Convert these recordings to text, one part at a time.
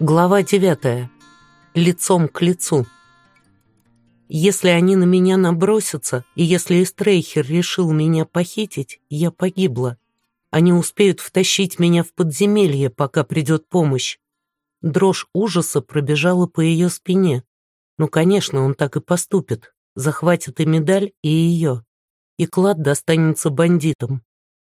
Глава девятая. Лицом к лицу. Если они на меня набросятся, и если Эстрейхер решил меня похитить, я погибла. Они успеют втащить меня в подземелье, пока придет помощь. Дрожь ужаса пробежала по ее спине. Ну, конечно, он так и поступит. Захватит и медаль, и ее. И клад достанется бандитам.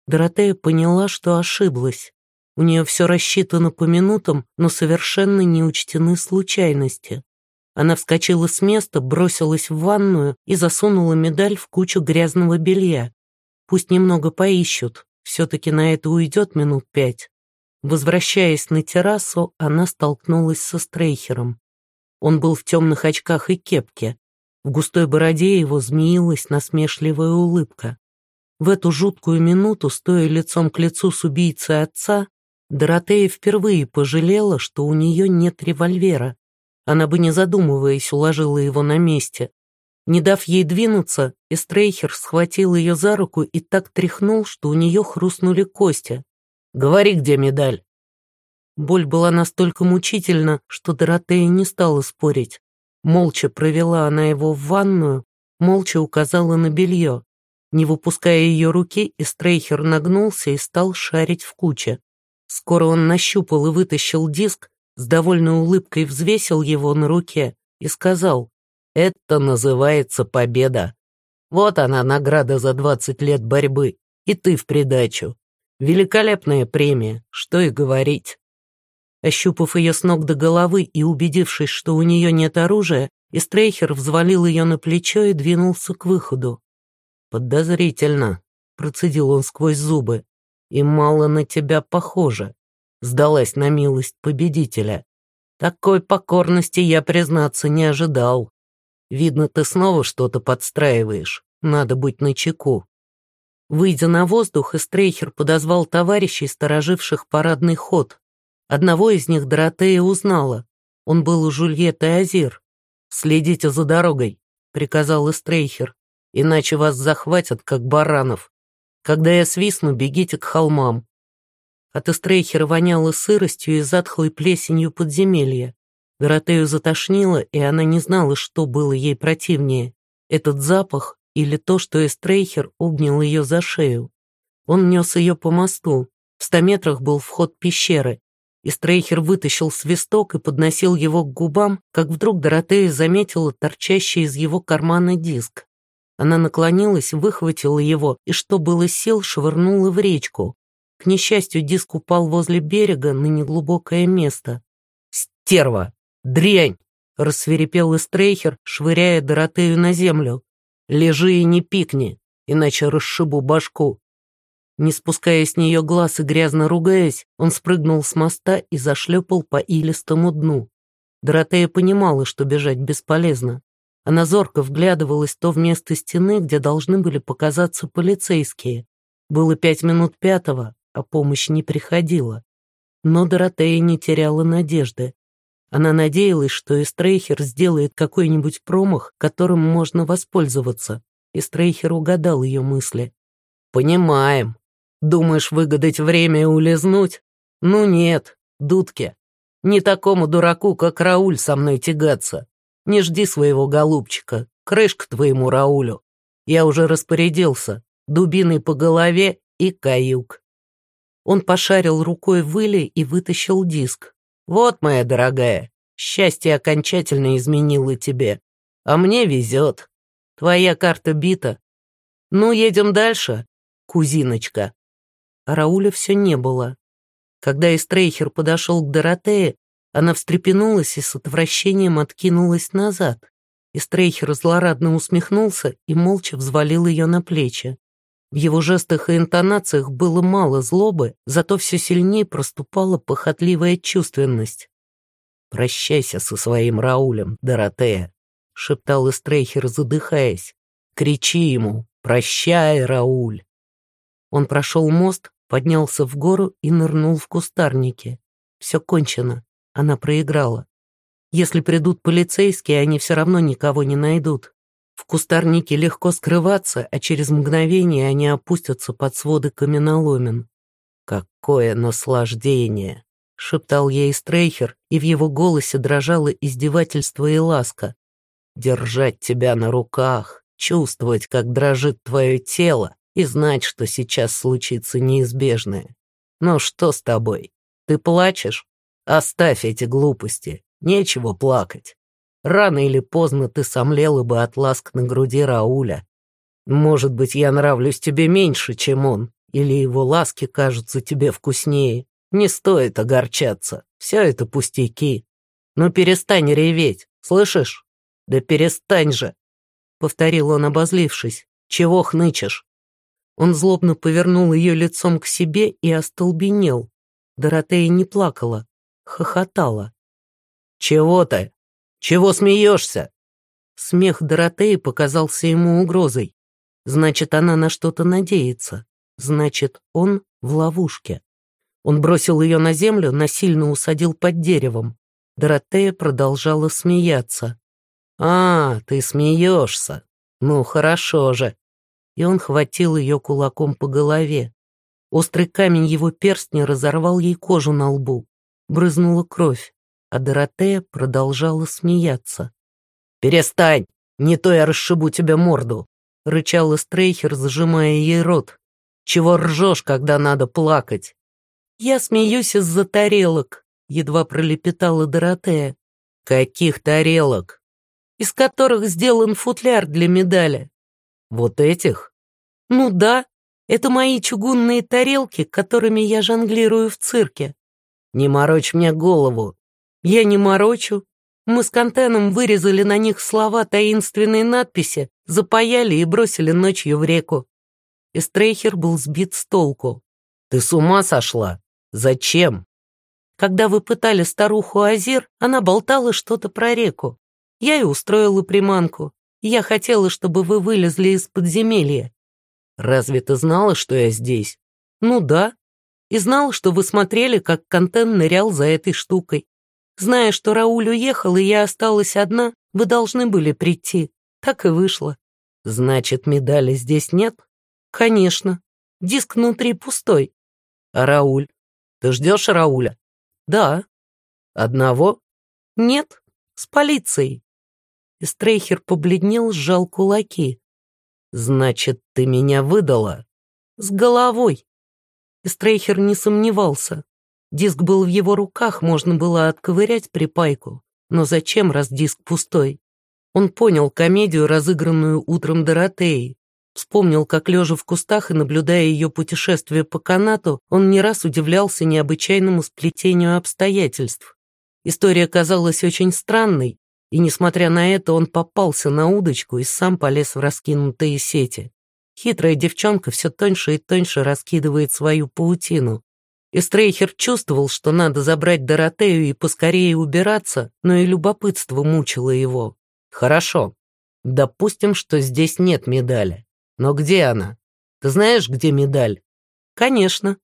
Доротея поняла, что ошиблась. У нее все рассчитано по минутам, но совершенно не учтены случайности. Она вскочила с места, бросилась в ванную и засунула медаль в кучу грязного белья. Пусть немного поищут, все-таки на это уйдет минут пять. Возвращаясь на террасу, она столкнулась со Стрейхером. Он был в темных очках и кепке. В густой бороде его змеилась насмешливая улыбка. В эту жуткую минуту, стоя лицом к лицу с убийцей отца, Доротея впервые пожалела, что у нее нет револьвера. Она бы, не задумываясь, уложила его на месте. Не дав ей двинуться, Эстрейхер схватил ее за руку и так тряхнул, что у нее хрустнули кости. «Говори, где медаль?» Боль была настолько мучительна, что Доротея не стала спорить. Молча провела она его в ванную, молча указала на белье. Не выпуская ее руки, Эстрейхер нагнулся и стал шарить в куче. Скоро он нащупал и вытащил диск, с довольной улыбкой взвесил его на руке и сказал, «Это называется победа. Вот она, награда за 20 лет борьбы, и ты в придачу. Великолепная премия, что и говорить». Ощупав ее с ног до головы и убедившись, что у нее нет оружия, Истрейхер взвалил ее на плечо и двинулся к выходу. «Подозрительно», — процедил он сквозь зубы и мало на тебя похоже», — сдалась на милость победителя. «Такой покорности я, признаться, не ожидал. Видно, ты снова что-то подстраиваешь, надо быть начеку». Выйдя на воздух, Эстрейхер подозвал товарищей, стороживших парадный ход. Одного из них Доротея узнала. Он был у Жульетты Азир. «Следите за дорогой», — приказал Эстрейхер, «иначе вас захватят, как баранов. Когда я свистну, бегите к холмам. От эстрейхера воняло сыростью и затхлой плесенью подземелья. Доротею затошнило, и она не знала, что было ей противнее. Этот запах или то, что эстрейхер обнял ее за шею. Он нес ее по мосту. В ста метрах был вход пещеры. Эстрейхер вытащил свисток и подносил его к губам, как вдруг Доротея заметила торчащий из его кармана диск. Она наклонилась, выхватила его и, что было сил, швырнула в речку. К несчастью, диск упал возле берега на неглубокое место. «Стерва! Дрянь!» — рассверепел Эстрейхер, швыряя Доротею на землю. «Лежи и не пикни, иначе расшибу башку». Не спуская с нее глаз и грязно ругаясь, он спрыгнул с моста и зашлепал по илистому дну. Доротея понимала, что бежать бесполезно. Она зорко вглядывалась то в место стены, где должны были показаться полицейские. Было пять минут пятого, а помощь не приходила. Но Доротея не теряла надежды. Она надеялась, что Эстрейхер сделает какой-нибудь промах, которым можно воспользоваться. Эстрейхер угадал ее мысли. «Понимаем. Думаешь выгадать время и улизнуть? Ну нет, дудки. Не такому дураку, как Рауль, со мной тягаться. Не жди своего голубчика, крышка твоему Раулю. Я уже распорядился, дубиной по голове и каюк. Он пошарил рукой в иле и вытащил диск. Вот, моя дорогая, счастье окончательно изменило тебе. А мне везет. Твоя карта бита. Ну, едем дальше, кузиночка. А Рауля все не было. Когда Эстрейхер подошел к Доротее, она встрепенулась и с отвращением откинулась назад. И Стрейхер злорадно усмехнулся и молча взвалил ее на плечи. В его жестах и интонациях было мало злобы, зато все сильнее проступала похотливая чувственность. «Прощайся со своим Раулем, Доротея», — шептал Эстрейхер, задыхаясь. «Кричи ему, прощай, Рауль». Он прошел мост, поднялся в гору и нырнул в кустарники. Все кончено. Она проиграла. Если придут полицейские, они все равно никого не найдут. В кустарнике легко скрываться, а через мгновение они опустятся под своды каменоломен. «Какое наслаждение!» — шептал ей Стрейхер, и в его голосе дрожало издевательство и ласка. «Держать тебя на руках, чувствовать, как дрожит твое тело, и знать, что сейчас случится неизбежное. Ну что с тобой? Ты плачешь? Оставь эти глупости, нечего плакать. Рано или поздно ты сомлела бы от ласк на груди Рауля. Может быть, я нравлюсь тебе меньше, чем он, или его ласки кажутся тебе вкуснее. Не стоит огорчаться, все это пустяки. Ну перестань реветь, слышишь? Да перестань же!» Повторил он, обозлившись. «Чего хнычешь?» Он злобно повернул ее лицом к себе и остолбенел. Доротея не плакала, хохотала. «Чего ты? Чего смеешься?» Смех Доротеи показался ему угрозой. Значит, она на что-то надеется. Значит, он в ловушке. Он бросил ее на землю, насильно усадил под деревом. Доротея продолжала смеяться. «А, ты смеешься? Ну, хорошо же». И он хватил ее кулаком по голове. Острый камень его перстня разорвал ей кожу на лбу. Брызнула кровь, а Доротея продолжала смеяться. «Перестань! Не то я расшибу тебе морду!» — рычал Стрейхер, зажимая ей рот. «Чего ржешь, когда надо плакать?» «Я смеюсь из-за тарелок», — едва пролепетала Доротея. «Каких тарелок?» «Из которых сделан футляр для медали». «Вот этих?» «Ну да, это мои чугунные тарелки, которыми я жонглирую в цирке». «Не морочь мне голову». «Я не морочу. Мы с Кантеном вырезали на них слова таинственной надписи, запаяли и бросили ночью в реку». Эстрейхер был сбит с толку. «Ты с ума сошла? Зачем? Когда вы пытали старуху Азир, она болтала что-то про реку. Я и устроила приманку. Я хотела, чтобы вы вылезли из подземелья. Разве ты знала, что я здесь? Ну да. И знала, что вы смотрели, как Контен нырял за этой штукой. Зная, что Рауль уехал, и я осталась одна, вы должны были прийти. Так и вышло. Значит, медали здесь нет? Конечно. Диск внутри пустой. А Рауль? Ты ждешь Рауля? Да. Одного? Нет, с полицией. Стрейхер побледнел, сжал кулаки. Значит, ты меня выдала? С головой. Стрейхер не сомневался. Диск был в его руках, можно было отковырять припайку. Но зачем, раз диск пустой? Он понял комедию, разыгранную утром Доротеей. Вспомнил, как лежа в кустах и наблюдая ее путешествие по канату, он не раз удивлялся необычайному сплетению обстоятельств. История казалась очень странной, и, несмотря на это, он попался на удочку и сам полез в раскинутые сети. Хитрая девчонка все тоньше и тоньше раскидывает свою паутину. И Стрейхер чувствовал, что надо забрать Доротею и поскорее убираться, но и любопытство мучило его. «Хорошо. Допустим, что здесь нет медали. Но где она? Ты знаешь, где медаль? Конечно.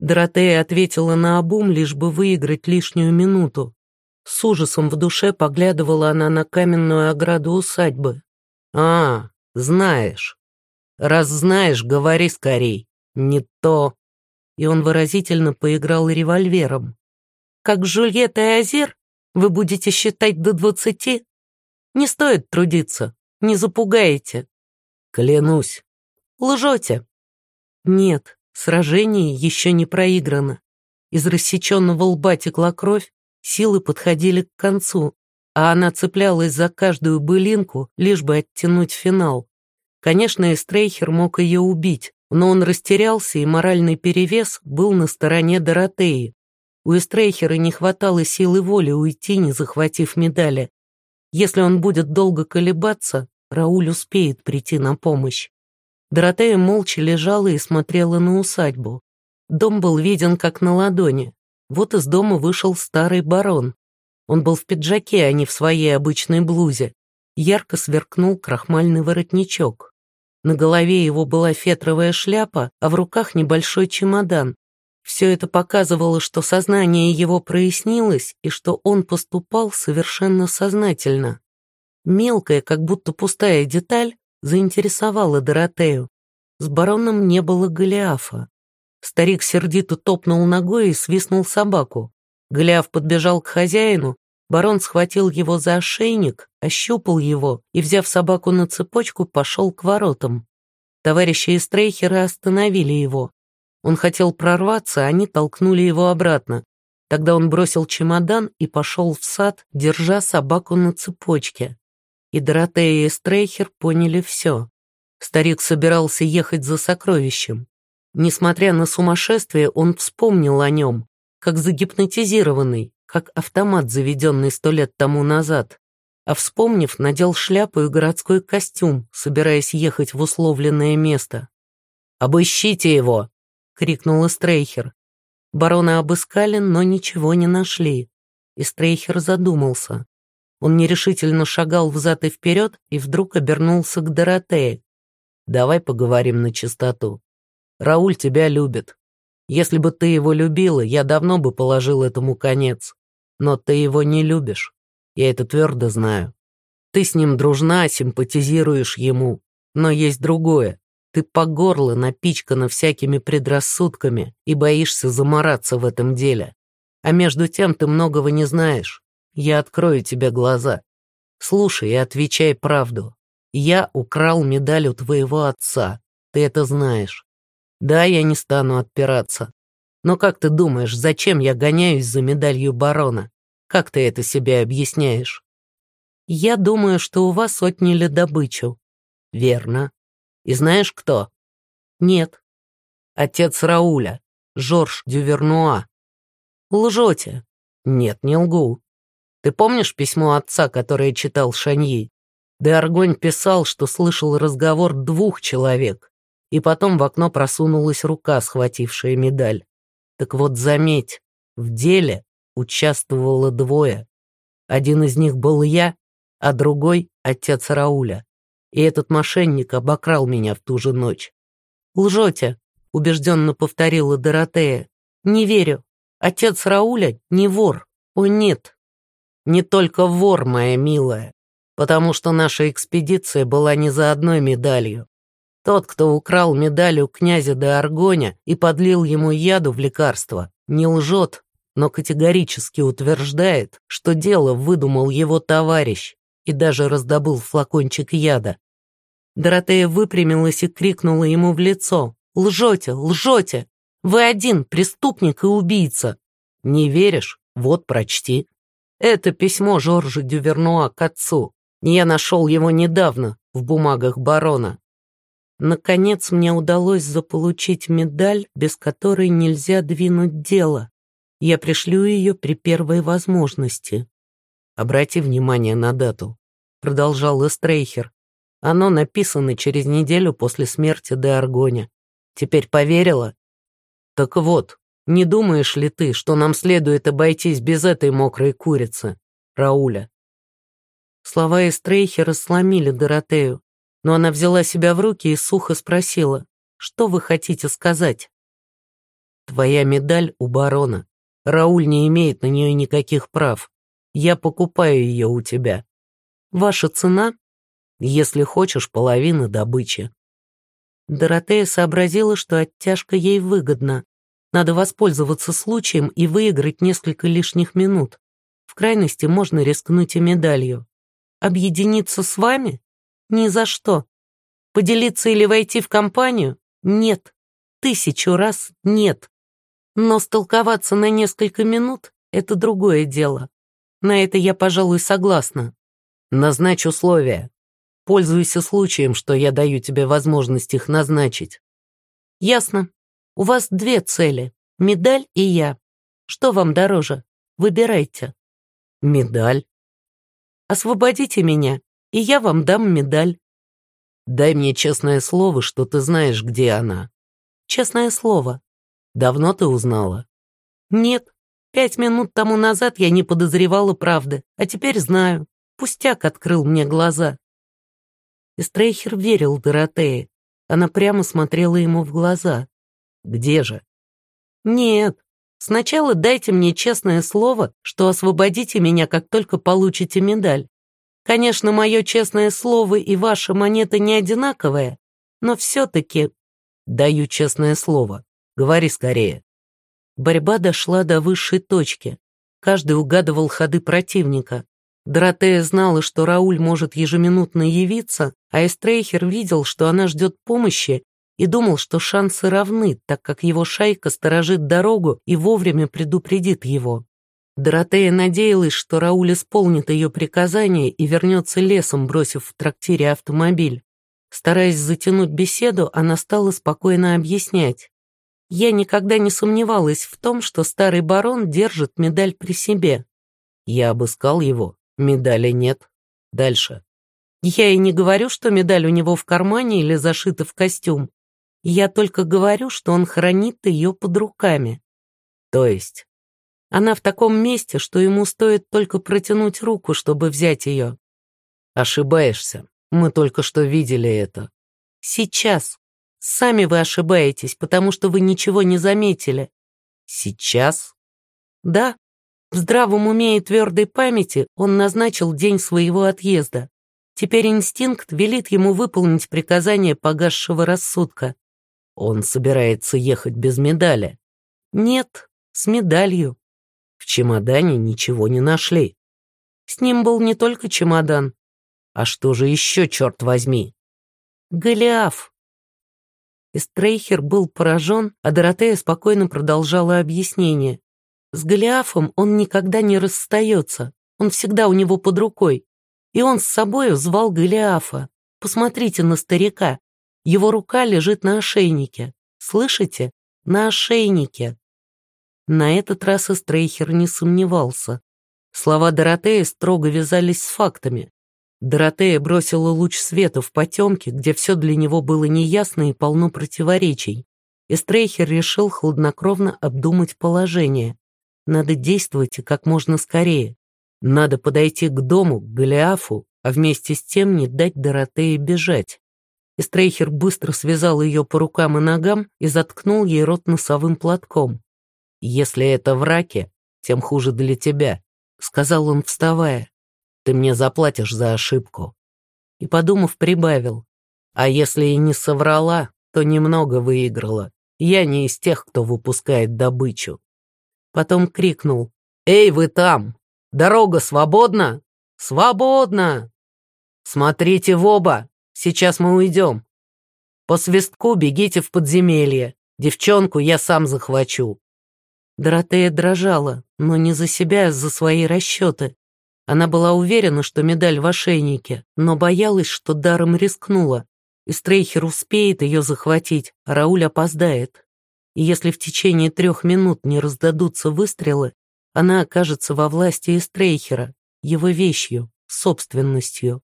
Доротея ответила на обум, лишь бы выиграть лишнюю минуту. С ужасом в душе поглядывала она на каменную ограду усадьбы. «А, знаешь. Раз знаешь, говори скорей. Не то...» И он выразительно поиграл револьвером. «Как Жульетта и Азир? Вы будете считать до двадцати? Не стоит трудиться, не запугаете. Клянусь. Лжете. Нет, сражение еще не проиграно. Из рассеченного лба текла кровь, силы подходили к концу, а она цеплялась за каждую былинку, лишь бы оттянуть финал. Конечно, Эстрейхер мог ее убить, но он растерялся, и моральный перевес был на стороне Доротеи. У Эстрейхера не хватало силы воли уйти, не захватив медали. Если он будет долго колебаться, Рауль успеет прийти на помощь. Доротея молча лежала и смотрела на усадьбу. Дом был виден как на ладони. Вот из дома вышел старый барон. Он был в пиджаке, а не в своей обычной блузе. Ярко сверкнул крахмальный воротничок. На голове его была фетровая шляпа, а в руках небольшой чемодан. Все это показывало, что сознание его прояснилось и что он поступал совершенно сознательно. Мелкая, как будто пустая деталь, заинтересовала Доротею. С бароном не было Голиафа. Старик сердито топнул ногой и свистнул собаку. Гляв подбежал к хозяину, барон схватил его за ошейник, ощупал его и, взяв собаку на цепочку, пошел к воротам. Товарищи из Трейхера остановили его. Он хотел прорваться, они толкнули его обратно. Тогда он бросил чемодан и пошел в сад, держа собаку на цепочке. И Доротея и Стрейхер поняли все. Старик собирался ехать за сокровищем. Несмотря на сумасшествие, он вспомнил о нем, как загипнотизированный, как автомат, заведенный сто лет тому назад. А вспомнив, надел шляпу и городской костюм, собираясь ехать в условленное место. «Обыщите его!» — крикнул Стрейхер. Барона обыскали, но ничего не нашли. И Стрейхер задумался. Он нерешительно шагал взад и вперед и вдруг обернулся к Доротее. «Давай поговорим на чистоту. Рауль тебя любит. Если бы ты его любила, я давно бы положил этому конец. Но ты его не любишь. Я это твердо знаю. Ты с ним дружна, симпатизируешь ему. Но есть другое. Ты по горло напичкана всякими предрассудками и боишься замораться в этом деле. А между тем ты многого не знаешь. Я открою тебе глаза. Слушай и отвечай правду. Я украл медаль у твоего отца. Ты это знаешь. Да, я не стану отпираться. Но как ты думаешь, зачем я гоняюсь за медалью барона? Как ты это себе объясняешь? Я думаю, что у вас отняли добычу. Верно. И знаешь кто? Нет. Отец Рауля, Жорж Дювернуа. Лжете? Нет, не лгу. Ты помнишь письмо отца, которое читал Шаньи? Де Аргонь писал, что слышал разговор двух человек и потом в окно просунулась рука, схватившая медаль. Так вот, заметь, в деле участвовало двое. Один из них был я, а другой — отец Рауля. И этот мошенник обокрал меня в ту же ночь. «Лжете», — убежденно повторила Доротея. «Не верю. Отец Рауля не вор. О, нет. Не только вор, моя милая, потому что наша экспедиция была не за одной медалью. Тот, кто украл медаль у князя де Аргоня и подлил ему яду в лекарство, не лжет, но категорически утверждает, что дело выдумал его товарищ и даже раздобыл флакончик яда. Доротея выпрямилась и крикнула ему в лицо. «Лжете, лжете! Вы один, преступник и убийца!» «Не веришь? Вот прочти. Это письмо Жоржа Дювернуа к отцу. Я нашел его недавно в бумагах барона. Наконец мне удалось заполучить медаль, без которой нельзя двинуть дело. Я пришлю ее при первой возможности. Обрати внимание на дату, продолжал Эстрейхер. Оно написано через неделю после смерти де Аргоня. Теперь поверила? Так вот, не думаешь ли ты, что нам следует обойтись без этой мокрой курицы, Рауля? Слова Эстрейхера сломили Доротею но она взяла себя в руки и сухо спросила, «Что вы хотите сказать?» «Твоя медаль у барона. Рауль не имеет на нее никаких прав. Я покупаю ее у тебя. Ваша цена? Если хочешь, половина добычи». Доротея сообразила, что оттяжка ей выгодна. Надо воспользоваться случаем и выиграть несколько лишних минут. В крайности можно рискнуть и медалью. Объединиться с вами? Ни за что. Поделиться или войти в компанию? Нет. Тысячу раз нет. Но столковаться на несколько минут — это другое дело. На это я, пожалуй, согласна. Назначь условия. Пользуйся случаем, что я даю тебе возможность их назначить. Ясно. У вас две цели — медаль и я. Что вам дороже? Выбирайте. Медаль. Освободите меня, и я вам дам медаль. Дай мне честное слово, что ты знаешь, где она. Честное слово. Давно ты узнала? Нет. Пять минут тому назад я не подозревала правды, а теперь знаю. Пустяк открыл мне глаза. И верил Доротее. Она прямо смотрела ему в глаза. Где же? Нет. Сначала дайте мне честное слово, что освободите меня, как только получите медаль. Конечно, мое честное слово и ваша монета не одинаковая, но все-таки... Даю честное слово. Говори скорее. Борьба дошла до высшей точки. Каждый угадывал ходы противника. Доротея знала, что Рауль может ежеминутно явиться, а Эстрейхер видел, что она ждет помощи и думал, что шансы равны, так как его шайка сторожит дорогу и вовремя предупредит его. Доротея надеялась, что Рауль исполнит ее приказание и вернется лесом, бросив в трактире автомобиль. Стараясь затянуть беседу, она стала спокойно объяснять. «Я никогда не сомневалась в том, что старый барон держит медаль при себе. Я обыскал его, медали нет. Дальше. Я и не говорю, что медаль у него в кармане или зашита в костюм. Я только говорю, что он хранит ее под руками. То есть? Она в таком месте, что ему стоит только протянуть руку, чтобы взять ее. Ошибаешься. Мы только что видели это. Сейчас. Сами вы ошибаетесь, потому что вы ничего не заметили. Сейчас? Да. В здравом уме и твердой памяти он назначил день своего отъезда. Теперь инстинкт велит ему выполнить приказание погасшего рассудка. Он собирается ехать без медали. Нет, с медалью. В чемодане ничего не нашли. С ним был не только чемодан. А что же еще, черт возьми? Голиаф. Эстрейхер был поражен, а Доротея спокойно продолжала объяснение. С Голиафом он никогда не расстается, он всегда у него под рукой. И он с собой звал Голиафа. Посмотрите на старика, его рука лежит на ошейнике. Слышите? На ошейнике. На этот раз Эстрейхер не сомневался. Слова Доротеи строго вязались с фактами. Доротея бросила луч света в потемке, где все для него было неясно и полно противоречий. Эстрейхер решил хладнокровно обдумать положение. Надо действовать как можно скорее. Надо подойти к дому, к Голиафу, а вместе с тем не дать Доротее бежать и Стрейхер быстро связал ее по рукам и ногам и заткнул ей рот носовым платком. «Если это враки, тем хуже для тебя», — сказал он, вставая. «Ты мне заплатишь за ошибку». И, подумав, прибавил. «А если и не соврала, то немного выиграла. Я не из тех, кто выпускает добычу». Потом крикнул. «Эй, вы там! Дорога свободна? Свободна! Смотрите в оба!» Сейчас мы уйдем. По свистку бегите в подземелье. Девчонку я сам захвачу». Доротея дрожала, но не за себя, а за свои расчеты. Она была уверена, что медаль в ошейнике, но боялась, что даром рискнула. И Стрейхер успеет ее захватить, а Рауль опоздает. И если в течение трех минут не раздадутся выстрелы, она окажется во власти Эстрейхера, его вещью, собственностью.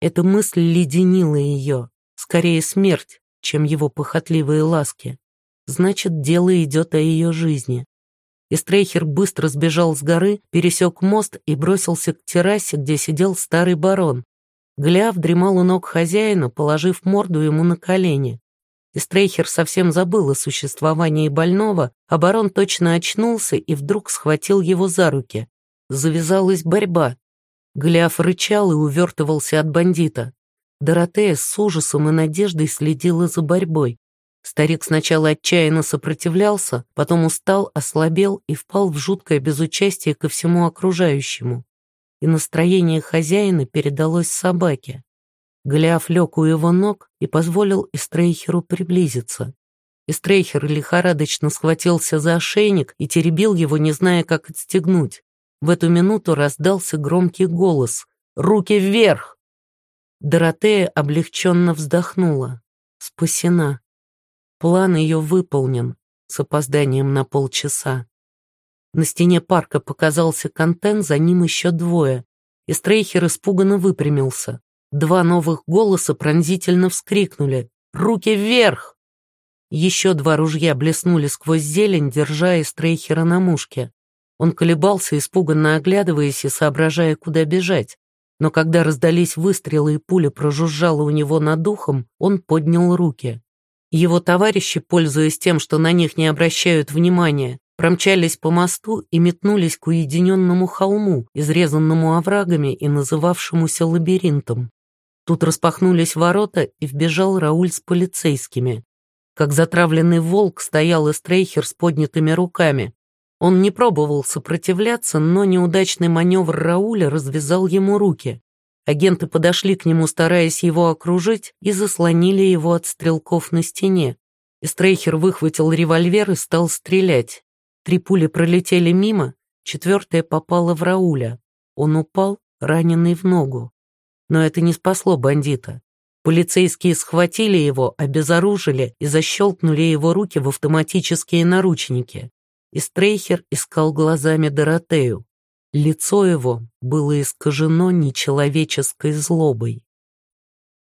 Эта мысль леденила ее, скорее смерть, чем его похотливые ласки. Значит, дело идет о ее жизни. Истрейхер быстро сбежал с горы, пересек мост и бросился к террасе, где сидел старый барон. Гляв дремал у ног хозяина, положив морду ему на колени. Истрейхер совсем забыл о существовании больного, а барон точно очнулся и вдруг схватил его за руки. Завязалась борьба. Голиаф рычал и увертывался от бандита. Доротея с ужасом и надеждой следила за борьбой. Старик сначала отчаянно сопротивлялся, потом устал, ослабел и впал в жуткое безучастие ко всему окружающему. И настроение хозяина передалось собаке. Голиаф лег у его ног и позволил Эстрейхеру приблизиться. Эстрейхер лихорадочно схватился за ошейник и теребил его, не зная, как отстегнуть. В эту минуту раздался громкий голос «Руки вверх!». Доротея облегченно вздохнула. Спасена. План ее выполнен с опозданием на полчаса. На стене парка показался контент, за ним еще двое. И Стрейхер испуганно выпрямился. Два новых голоса пронзительно вскрикнули «Руки вверх!». Еще два ружья блеснули сквозь зелень, держа Эстрейхера на мушке. Он колебался, испуганно оглядываясь и соображая, куда бежать. Но когда раздались выстрелы и пуля прожужжала у него над духом, он поднял руки. Его товарищи, пользуясь тем, что на них не обращают внимания, промчались по мосту и метнулись к уединенному холму, изрезанному оврагами и называвшемуся лабиринтом. Тут распахнулись ворота, и вбежал Рауль с полицейскими. Как затравленный волк стоял Эстрейхер с поднятыми руками. Он не пробовал сопротивляться, но неудачный маневр Рауля развязал ему руки. Агенты подошли к нему, стараясь его окружить, и заслонили его от стрелков на стене. Стрейхер выхватил револьвер и стал стрелять. Три пули пролетели мимо, четвертая попала в Рауля. Он упал, раненый в ногу. Но это не спасло бандита. Полицейские схватили его, обезоружили и защелкнули его руки в автоматические наручники. И искал глазами Доротею. Лицо его было искажено нечеловеческой злобой.